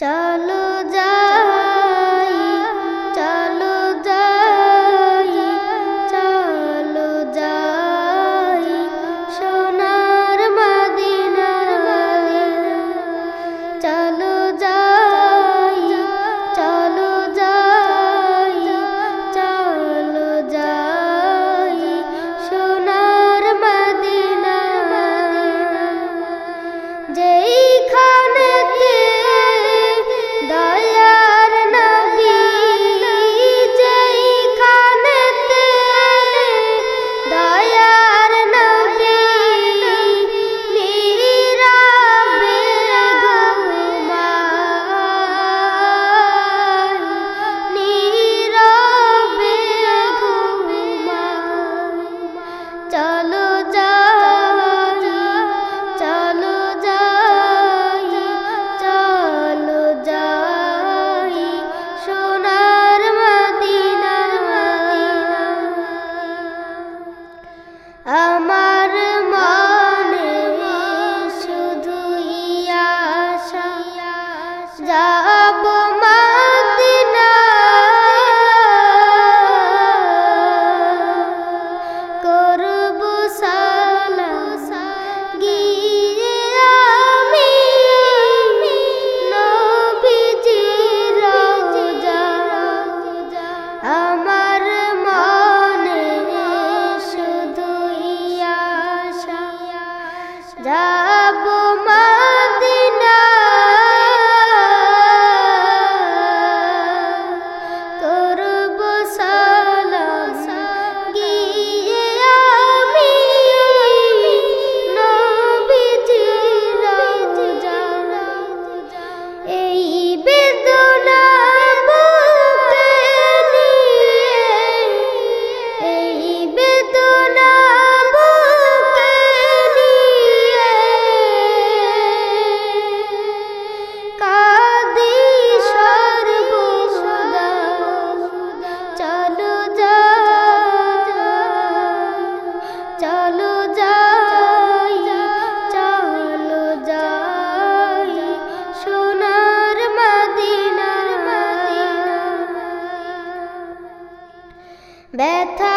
চলো ব্যথা